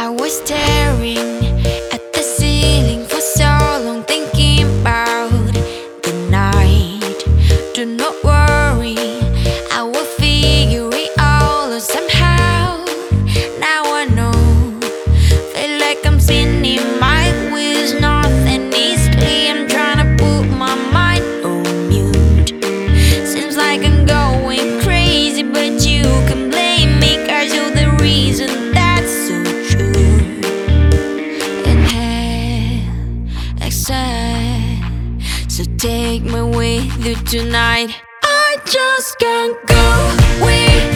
I was staring So take me with you tonight. I just can't go with.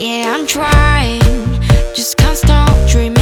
Yeah, I'm trying, just can't stop dreaming.